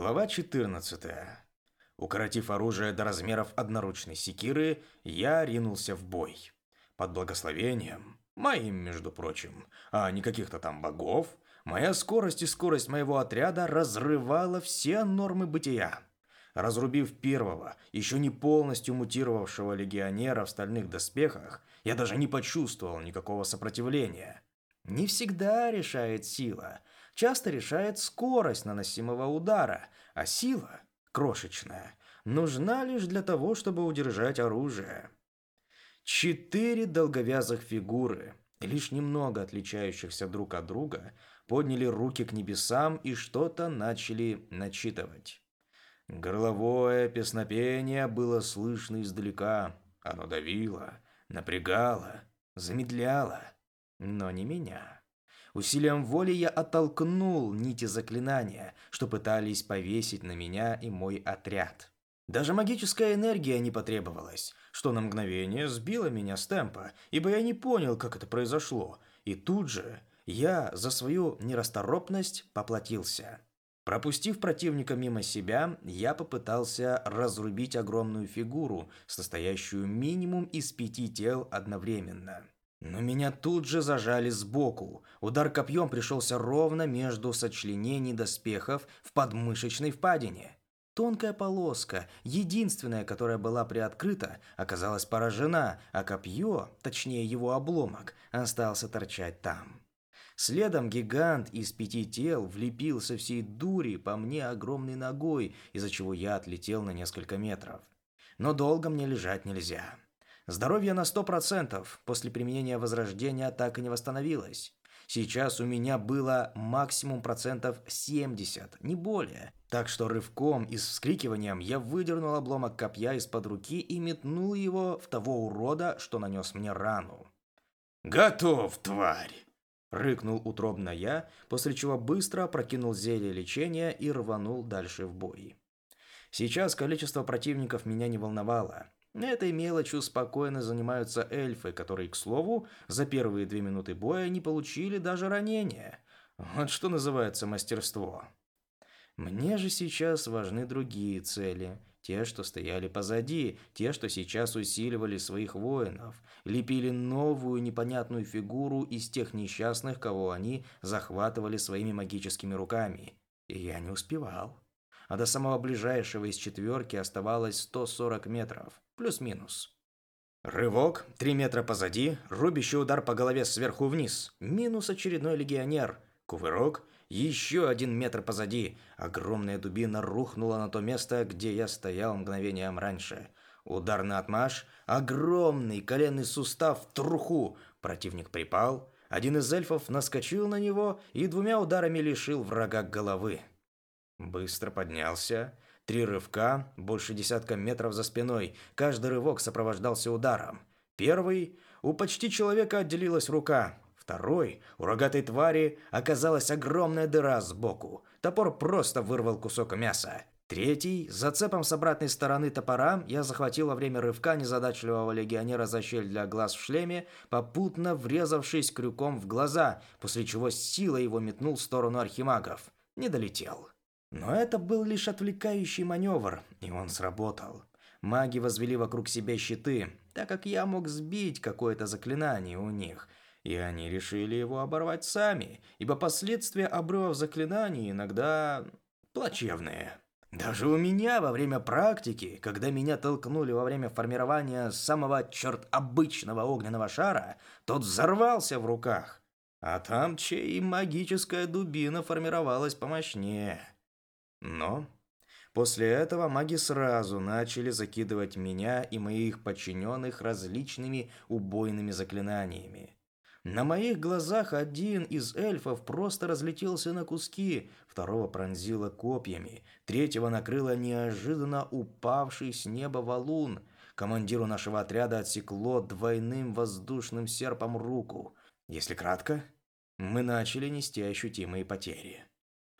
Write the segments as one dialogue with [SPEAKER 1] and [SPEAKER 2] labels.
[SPEAKER 1] Глава 14. Укоротив оружие до размеров одноручной секиры, я ринулся в бой. Под благословением, моим, между прочим, а не каких-то там богов, моя скорость и скорость моего отряда разрывала все нормы бытия. Разрубив первого, еще не полностью мутировавшего легионера в стальных доспехах, я даже не почувствовал никакого сопротивления. Не всегда решает сила – часто решает скорость наносимого удара, а сила, крошечная, нужна лишь для того, чтобы удержать оружие. Четыре долговязых фигуры, лишь немного отличающихся друг от друга, подняли руки к небесам и что-то начали начитывать. Горловое песнопение было слышно издалека. Оно давило, напрягало, замедляло, но не меня. Усилием воли я оттолкнул нити заклинания, что пытались повесить на меня и мой отряд. Даже магическая энергия не потребовалась, что на мгновение сбило меня с темпа, ибо я не понял, как это произошло, и тут же я за свою нерасторопность поплатился. Пропустив противника мимо себя, я попытался разрубить огромную фигуру, состоящую минимум из пяти тел одновременно. Но меня тут же зажали сбоку. Удар копьем пришелся ровно между сочленений доспехов в подмышечной впадине. Тонкая полоска, единственная, которая была приоткрыта, оказалась поражена, а копье, точнее его обломок, остался торчать там. Следом гигант из пяти тел влепился всей дури по мне огромной ногой, из-за чего я отлетел на несколько метров. Но долго мне лежать нельзя. Здоровье на 100% после применения возрождения так и не восстановилось. Сейчас у меня было максимум процентов 70, не более. Так что рывком и с вскрикиванием я выдернул обломок копья из-под руки и метнул его в того урода, что нанес мне рану.
[SPEAKER 2] «Готов, тварь!»
[SPEAKER 1] Рыкнул утробно я, после чего быстро прокинул зелье лечения и рванул дальше в бой. Сейчас количество противников меня не волновало. Этой мелочью спокойно занимаются эльфы, которые, к слову, за первые две минуты боя не получили даже ранения. Вот что называется мастерство. Мне же сейчас важны другие цели. Те, что стояли позади, те, что сейчас усиливали своих воинов, лепили новую непонятную фигуру из тех несчастных, кого они захватывали своими магическими руками. И я не успевал а до самого ближайшего из четверки оставалось 140 метров, плюс-минус. Рывок, три метра позади, рубящий удар по голове сверху вниз, минус очередной легионер. Кувырок, еще один метр позади, огромная дубина рухнула на то место, где я стоял мгновением раньше. Удар на отмаш, огромный коленный сустав в труху, противник припал, один из эльфов наскочил на него и двумя ударами лишил врага головы. Быстро поднялся. Три рывка, больше десятка метров за спиной. Каждый рывок сопровождался ударом. Первый – у почти человека отделилась рука. Второй – у рогатой твари оказалась огромная дыра сбоку. Топор просто вырвал кусок мяса. Третий, зацепом с обратной стороны топора, я захватил во время рывка незадачливого легионера за щель для глаз в шлеме, попутно врезавшись крюком в глаза, после чего с силой его метнул в сторону архимагов. Не долетел. Но это был лишь отвлекающий маневр, и он сработал. Маги возвели вокруг себя щиты, так как я мог сбить какое-то заклинание у них, и они решили его оборвать сами, ибо последствия обрывов заклинаний иногда плачевные. Даже у меня во время практики, когда меня толкнули во время формирования самого черт обычного огненного шара, тот взорвался в руках. А там чей магическая дубина формировалась помощнее. Но после этого маги сразу начали закидывать меня и моих подчиненных различными убойными заклинаниями. На моих глазах один из эльфов просто разлетелся на куски, второго пронзило копьями, третьего накрыло неожиданно упавший с неба валун. Командиру нашего отряда отсекло двойным воздушным серпом руку. Если кратко, мы начали нести ощутимые потери.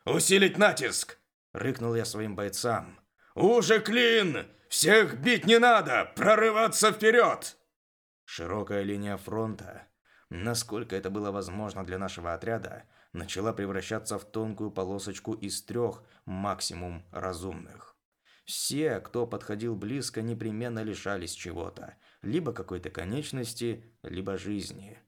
[SPEAKER 2] «Усилить натиск!»
[SPEAKER 1] Рыкнул я своим бойцам.
[SPEAKER 2] «Уже клин! Всех бить не надо! Прорываться вперед!»
[SPEAKER 1] Широкая линия фронта, насколько это было возможно для нашего отряда, начала превращаться в тонкую полосочку из трех, максимум, разумных. Все, кто подходил близко, непременно лишались чего-то, либо какой-то конечности, либо жизни.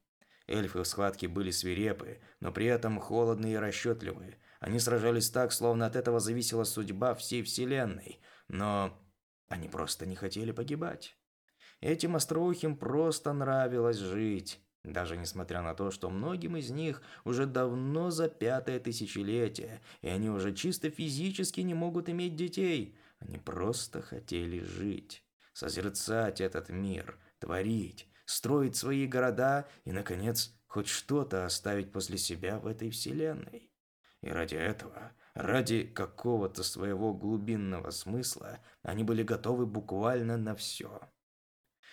[SPEAKER 1] Эльфы в схватке были свирепы, но при этом холодные и расчетливые. Они сражались так, словно от этого зависела судьба всей Вселенной, но они просто не хотели погибать. Этим остроухим просто нравилось жить. Даже несмотря на то, что многим из них уже давно за пятое тысячелетие, и они уже чисто физически не могут иметь детей, они просто хотели жить, созерцать этот мир, творить, строить свои города и, наконец, хоть что-то оставить после себя в этой вселенной. И ради этого, ради какого-то своего глубинного смысла, они были готовы буквально на все.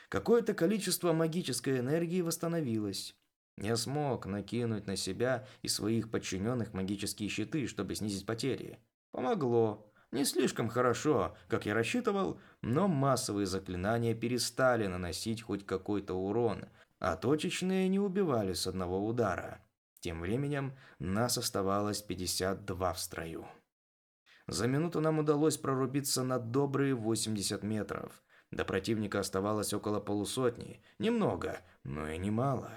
[SPEAKER 1] Какое-то количество магической энергии восстановилось. Я смог накинуть на себя и своих подчиненных магические щиты, чтобы снизить потери. Помогло. Не слишком хорошо, как я рассчитывал, но массовые заклинания перестали наносить хоть какой-то урон, а точечные не убивали с одного удара. Тем временем нас оставалось 52 в строю. За минуту нам удалось прорубиться на добрые 80 метров. До противника оставалось около полусотни. Немного, но и немало.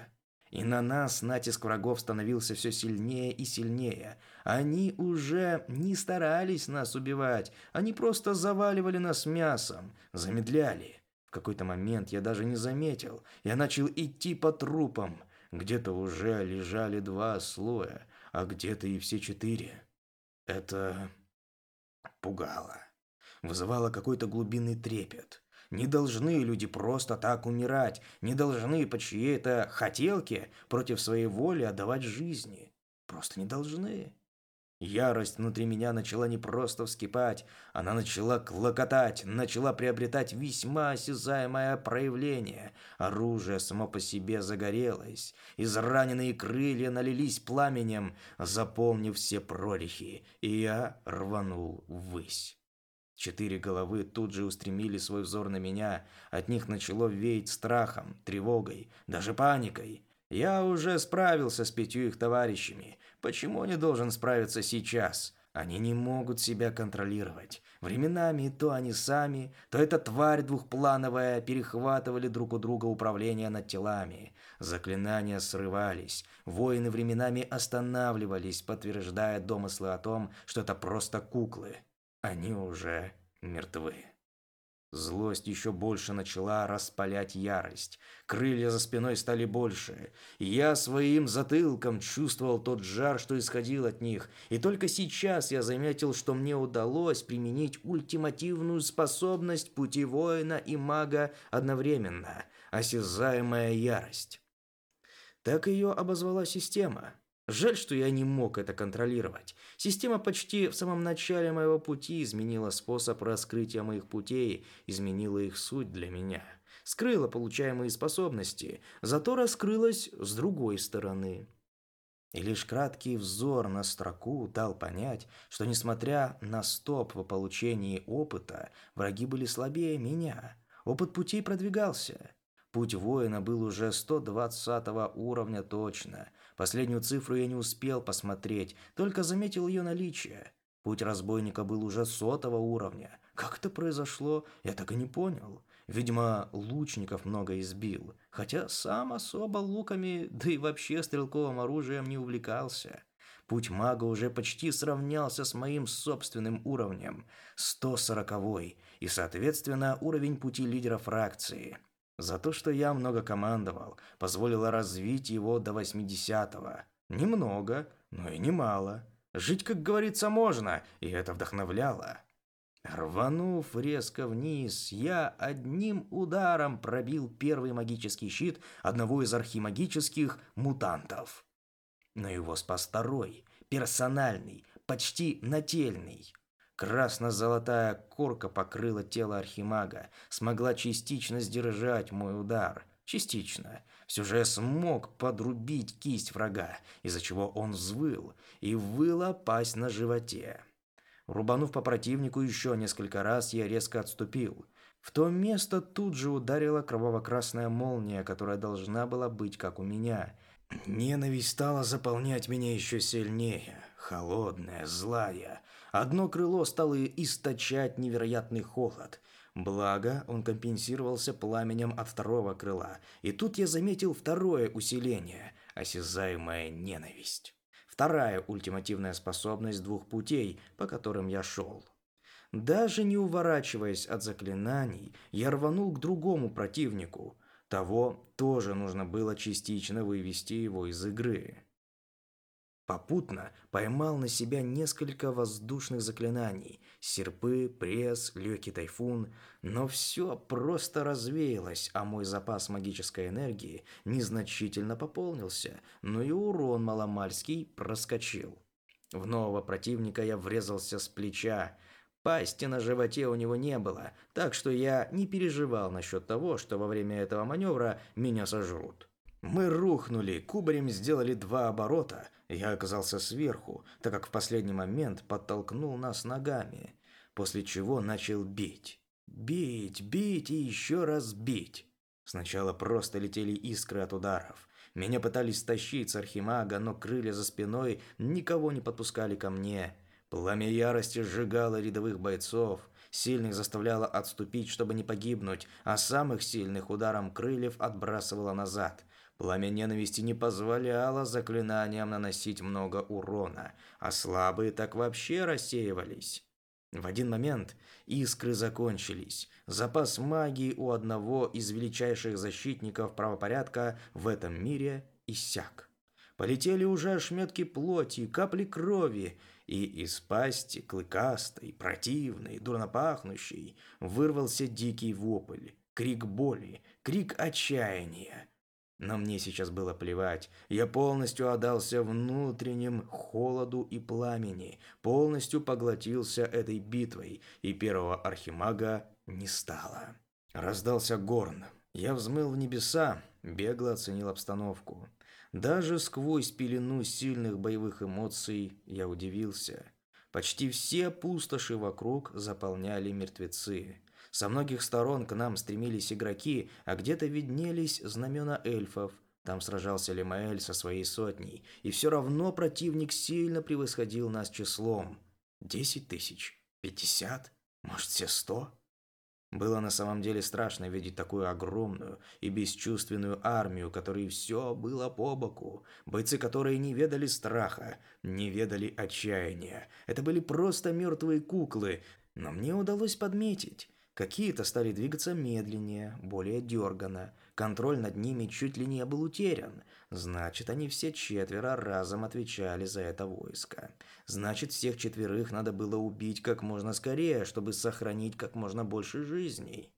[SPEAKER 1] И на нас натиск врагов становился все сильнее и сильнее. Они уже не старались нас убивать, они просто заваливали нас мясом, замедляли. В какой-то момент я даже не заметил. Я начал идти по трупам. Где-то уже лежали два слоя, а где-то и все четыре. Это пугало. Вызывало какой-то глубинный трепет. Не должны люди просто так умирать, не должны по чьей-то хотелке против своей воли отдавать жизни. Просто не должны. Ярость внутри меня начала не просто вскипать, она начала клокотать, начала приобретать весьма осязаемое проявление. Оружие само по себе загорелось, израненные крылья налились пламенем, заполнив все прорехи, и я рванул ввысь. Четыре головы тут же устремили свой взор на меня. От них начало веять страхом, тревогой, даже паникой. Я уже справился с пятью их товарищами. Почему не должен справиться сейчас? Они не могут себя контролировать. Временами то они сами, то эта тварь двухплановая перехватывали друг у друга управление над телами. Заклинания срывались. Воины временами останавливались, подтверждая домыслы о том, что это просто куклы. Они уже мертвы. Злость еще больше начала распалять ярость. Крылья за спиной стали больше. Я своим затылком чувствовал тот жар, что исходил от них. И только сейчас я заметил, что мне удалось применить ультимативную способность пути воина и мага одновременно. Осязаемая ярость. Так ее обозвала система. Жаль, что я не мог это контролировать. Система почти в самом начале моего пути изменила способ раскрытия моих путей, изменила их суть для меня. Скрыла получаемые способности, зато раскрылась с другой стороны. И лишь краткий взор на строку дал понять, что несмотря на стоп в получении опыта, враги были слабее меня. Опыт путей продвигался. Путь воина был уже 120 уровня точно. Последнюю цифру я не успел посмотреть, только заметил ее наличие. Путь разбойника был уже сотого уровня. Как это произошло, я так и не понял. Видимо, лучников много избил, хотя сам особо луками, да и вообще стрелковым оружием не увлекался. Путь мага уже почти сравнялся с моим собственным уровнем, 140 и, соответственно, уровень пути лидера фракции – за то, что я много командовал, позволило развить его до 80-го. Немного, но и немало. Жить, как говорится, можно, и это вдохновляло. Рванув резко вниз, я одним ударом пробил первый магический щит одного из архимагических мутантов. Но его спас второй, персональный, почти нательный. Красно-золотая корка покрыла тело архимага, смогла частично сдержать мой удар. Частично. Все же я смог подрубить кисть врага, из-за чего он взвыл, и выла пасть на животе. Рубанув по противнику еще несколько раз, я резко отступил. В то место тут же ударила кроваво-красная молния, которая должна была быть как у меня. Ненависть стала заполнять меня еще сильнее. Холодная, злая. Одно крыло стало источать невероятный холод. Благо, он компенсировался пламенем от второго крыла. И тут я заметил второе усиление – осязаемая ненависть. Вторая ультимативная способность двух путей, по которым я шел. Даже не уворачиваясь от заклинаний, я рванул к другому противнику. Того тоже нужно было частично вывести его из игры. Попутно поймал на себя несколько воздушных заклинаний. Серпы, пресс, легкий тайфун. Но все просто развеялось, а мой запас магической энергии незначительно пополнился. Но и урон маломальский проскочил. В нового противника я врезался с плеча. Пасти на животе у него не было, так что я не переживал насчет того, что во время этого маневра меня сожрут. Мы рухнули, кубарем сделали два оборота. Я оказался сверху, так как в последний момент подтолкнул нас ногами, после чего начал бить. Бить, бить и еще раз бить. Сначала просто летели искры от ударов. Меня пытались стащить с архимага, но крылья за спиной никого не подпускали ко мне. Пламя ярости сжигало рядовых бойцов, сильных заставляло отступить, чтобы не погибнуть, а самых сильных ударом крыльев отбрасывало назад. Пламя ненависти не позволяло заклинаниям наносить много урона, а слабые так вообще рассеивались. В один момент искры закончились. Запас магии у одного из величайших защитников правопорядка в этом мире иссяк. Полетели уже ошметки плоти, капли крови, и из пасти клыкастой, противной, дурнопахнущей вырвался дикий вопль, крик боли, крик отчаяния. Но мне сейчас было плевать. Я полностью отдался внутренним холоду и пламени, полностью поглотился этой битвой, и первого архимага не стало. Раздался горн. Я взмыл в небеса, бегло оценил обстановку. Даже сквозь пелену сильных боевых эмоций я удивился. Почти все пустоши вокруг заполняли мертвецы. Со многих сторон к нам стремились игроки, а где-то виднелись знамена эльфов. Там сражался Лемаэль со своей сотней, и все равно противник сильно превосходил нас числом. Десять тысяч? Пятьдесят? Может, все сто? Было на самом деле страшно видеть такую огромную и бесчувственную армию, которой все было по боку, бойцы которые не ведали страха, не ведали отчаяния. Это были просто мертвые куклы, но мне удалось подметить. Какие-то стали двигаться медленнее, более дерганно. Контроль над ними чуть ли не был утерян. Значит, они все четверо разом отвечали за это войско. Значит, всех четверых надо было убить как можно скорее, чтобы сохранить как можно больше жизней.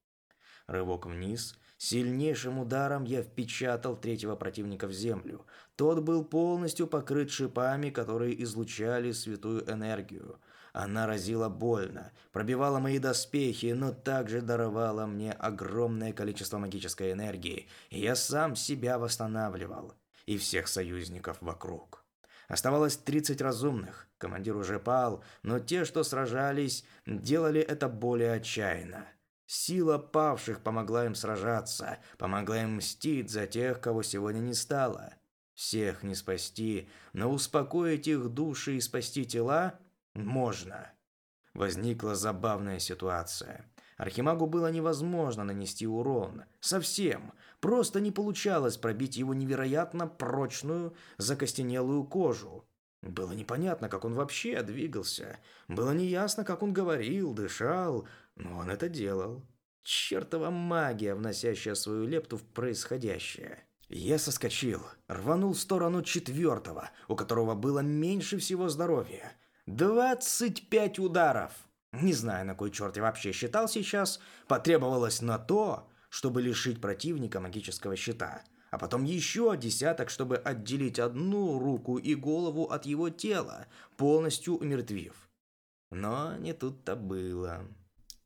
[SPEAKER 1] Рывок вниз. Сильнейшим ударом я впечатал третьего противника в землю. Тот был полностью покрыт шипами, которые излучали святую энергию. Она разила больно, пробивала мои доспехи, но также даровала мне огромное количество магической энергии, и я сам себя восстанавливал, и всех союзников вокруг. Оставалось 30 разумных, командир уже пал, но те, что сражались, делали это более отчаянно. Сила павших помогла им сражаться, помогла им мстить за тех, кого сегодня не стало. Всех не спасти, но успокоить их души и спасти тела можно. Возникла забавная ситуация. Архимагу было невозможно нанести урон. Совсем. Просто не получалось пробить его невероятно прочную, закостенелую кожу. Было непонятно, как он вообще двигался. Было неясно, как он говорил, дышал, но он это делал. Чертова магия, вносящая свою лепту в происходящее. Я соскочил, рванул в сторону четвертого, у которого было меньше всего здоровья. Двадцать пять ударов. Не знаю, на кой черт я вообще считал сейчас. Потребовалось на то, чтобы лишить противника магического щита. А потом еще десяток, чтобы отделить одну руку и голову от его тела, полностью умертвив. Но не тут-то было.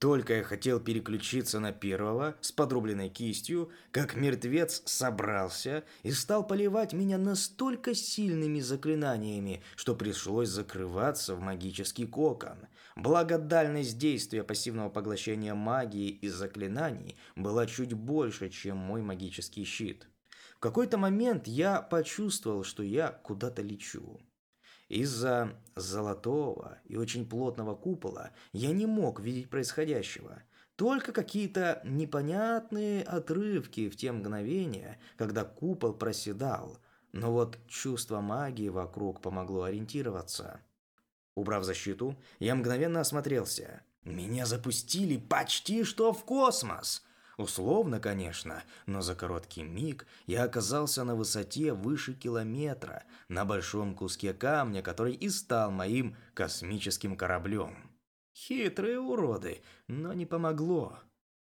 [SPEAKER 1] Только я хотел переключиться на первого с подрубленной кистью, как мертвец собрался и стал поливать меня настолько сильными заклинаниями, что пришлось закрываться в магический кокон. Благо дальность действия пассивного поглощения магии и заклинаний была чуть больше, чем мой магический щит. какой-то момент я почувствовал, что я куда-то лечу. Из-за золотого и очень плотного купола я не мог видеть происходящего. Только какие-то непонятные отрывки в те мгновения, когда купол проседал. Но вот чувство магии вокруг помогло ориентироваться. Убрав защиту, я мгновенно осмотрелся. Меня запустили почти что в космос. Условно, конечно, но за короткий миг я оказался на высоте выше километра, на большом куске камня, который и стал моим космическим кораблем. Хитрые уроды, но не помогло.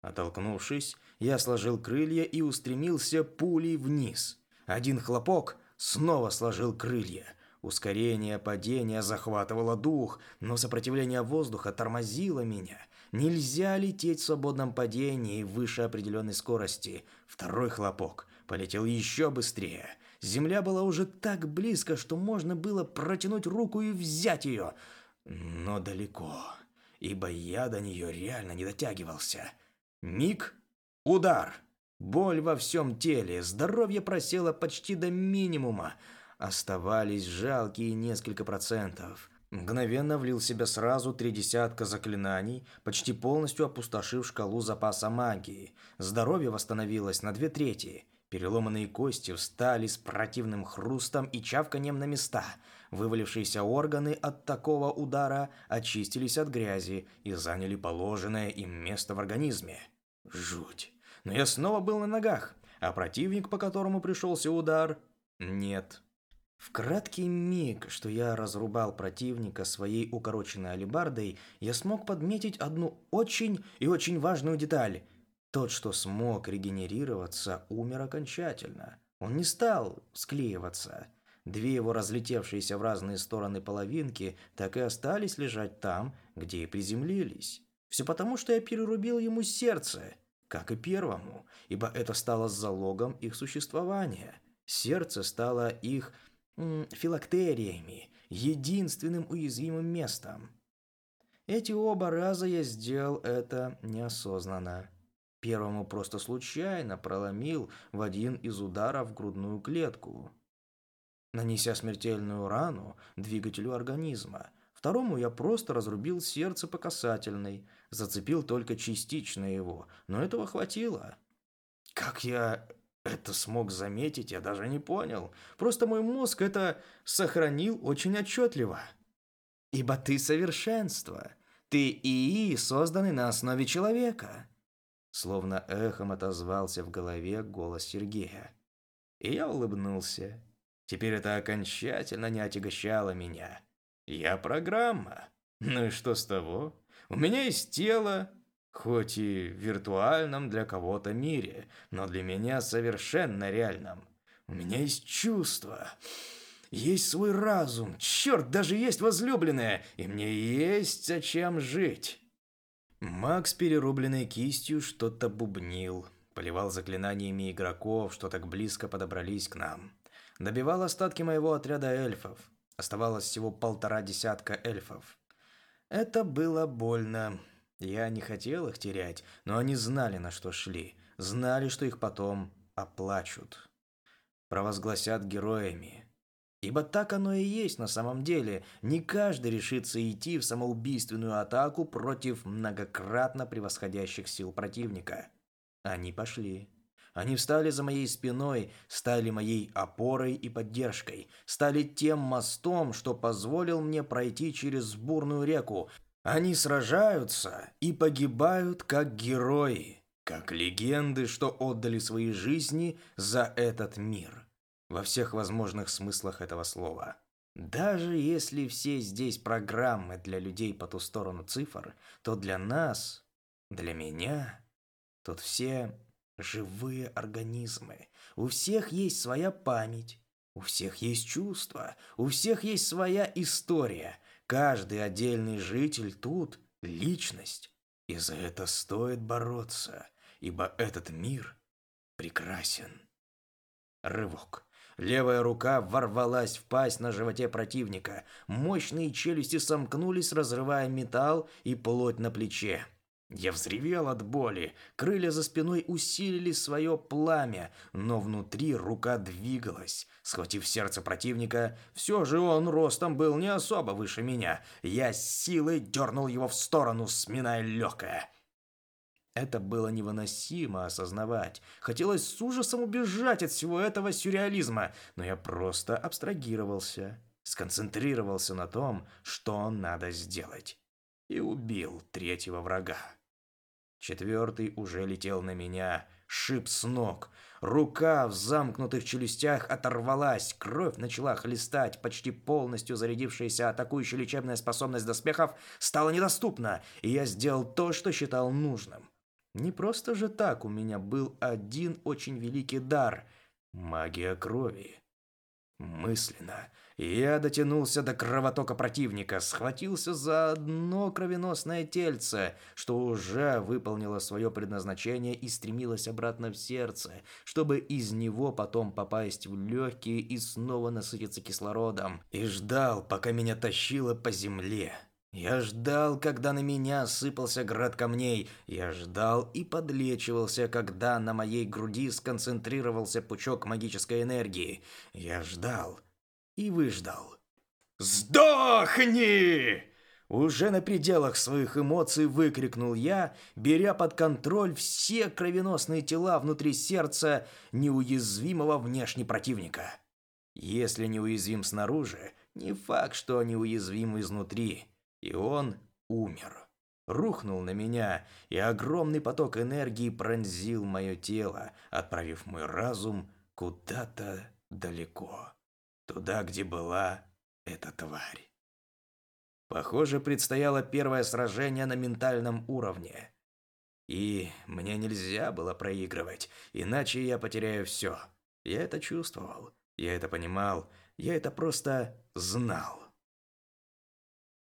[SPEAKER 1] Оттолкнувшись, я сложил крылья и устремился пулей вниз. Один хлопок снова сложил крылья. Ускорение падения захватывало дух, но сопротивление воздуха тормозило меня – Нельзя лететь в свободном падении выше определенной скорости. Второй хлопок полетел еще быстрее. Земля была уже так близко, что можно было протянуть руку и взять ее. Но далеко, ибо я до нее реально не дотягивался. Миг, удар. Боль во всем теле, здоровье просело почти до минимума. Оставались жалкие несколько процентов. Мгновенно влил в себя сразу три десятка заклинаний, почти полностью опустошив шкалу запаса магии. Здоровье восстановилось на две трети. Переломанные кости встали с противным хрустом и чавканием на места. Вывалившиеся органы от такого удара очистились от грязи и заняли положенное им место в организме. Жуть. Но я снова был на ногах, а противник, по которому пришелся удар, нет. В краткий миг, что я разрубал противника своей укороченной алебардой, я смог подметить одну очень и очень важную деталь. Тот, что смог регенерироваться, умер окончательно. Он не стал склеиваться. Две его разлетевшиеся в разные стороны половинки так и остались лежать там, где и приземлились. Все потому, что я перерубил ему сердце, как и первому, ибо это стало залогом их существования. Сердце стало их филактериями, единственным уязвимым местом. Эти оба раза я сделал это неосознанно. Первому просто случайно проломил в один из ударов грудную клетку, нанеся смертельную рану двигателю организма. Второму я просто разрубил сердце по касательной, зацепил только частично его, но этого хватило. Как я это смог заметить, я даже не понял. Просто мой мозг это сохранил очень отчетливо. Ибо ты совершенство. Ты ИИ, созданный на основе человека. Словно эхом отозвался в голове голос Сергея. И я улыбнулся. Теперь это окончательно не отягощало меня. Я программа. Ну и что с того? У меня есть тело, Хоть и виртуальном для кого-то мире, но для меня совершенно реальном. У меня есть чувства, есть свой разум, черт, даже есть возлюбленная, и мне есть зачем жить. Макс перерубленной кистью что-то бубнил, поливал заклинаниями игроков, что так близко подобрались к нам. Добивал остатки моего отряда эльфов. Оставалось всего полтора десятка эльфов. Это было больно, я не хотел их терять, но они знали, на что шли, знали, что их потом оплачут. Провозгласят героями. Ибо так оно и есть на самом деле. Не каждый решится идти в самоубийственную атаку против многократно превосходящих сил противника. Они пошли. Они встали за моей спиной, стали моей опорой и поддержкой, стали тем мостом, что позволил мне пройти через бурную реку, они сражаются и погибают как герои, как легенды, что отдали свои жизни за этот мир. Во всех возможных смыслах этого слова. Даже если все здесь программы для людей по ту сторону цифр, то для нас, для меня, тут все живые организмы. У всех есть своя память, у всех есть чувства, у всех есть своя история – Каждый отдельный житель тут – личность, и за это стоит бороться, ибо этот мир прекрасен. Рывок. Левая рука ворвалась в пасть на животе противника. Мощные челюсти сомкнулись, разрывая металл и плоть на плече. Я взревел от боли, крылья за спиной усилили свое пламя, но внутри рука двигалась. Схватив сердце противника, все же он ростом был не особо выше меня. Я с силой дернул его в сторону, сминая легкое. Это было невыносимо осознавать. Хотелось с ужасом убежать от всего этого сюрреализма, но я просто абстрагировался, сконцентрировался на том, что надо сделать. И убил третьего врага. Четвертый уже летел на меня, шип с ног. Рука в замкнутых челюстях оторвалась, кровь начала хлестать, почти полностью зарядившаяся атакующая лечебная способность доспехов стала недоступна, и я сделал то, что считал нужным. Не просто же так у меня был один очень великий дар – магия крови. Мысленно. Я дотянулся до кровотока противника, схватился за одно кровеносное тельце, что уже выполнило свое предназначение и стремилось обратно в сердце, чтобы из него потом попасть в легкие и снова насытиться кислородом, и ждал, пока меня тащило по земле. Я ждал, когда на меня сыпался град камней. Я ждал и подлечивался, когда на моей груди сконцентрировался пучок магической энергии. Я ждал и выждал. «Сдохни!» Уже на пределах своих эмоций выкрикнул я, беря под контроль все кровеносные тела внутри сердца неуязвимого внешне противника. Если неуязвим снаружи, не факт, что неуязвим изнутри. И он умер. Рухнул на меня, и огромный поток энергии пронзил мое тело, отправив мой разум куда-то далеко. Туда, где была эта тварь. Похоже, предстояло первое сражение на ментальном уровне. И мне нельзя было проигрывать, иначе я потеряю все. Я это чувствовал, я это понимал, я это просто знал.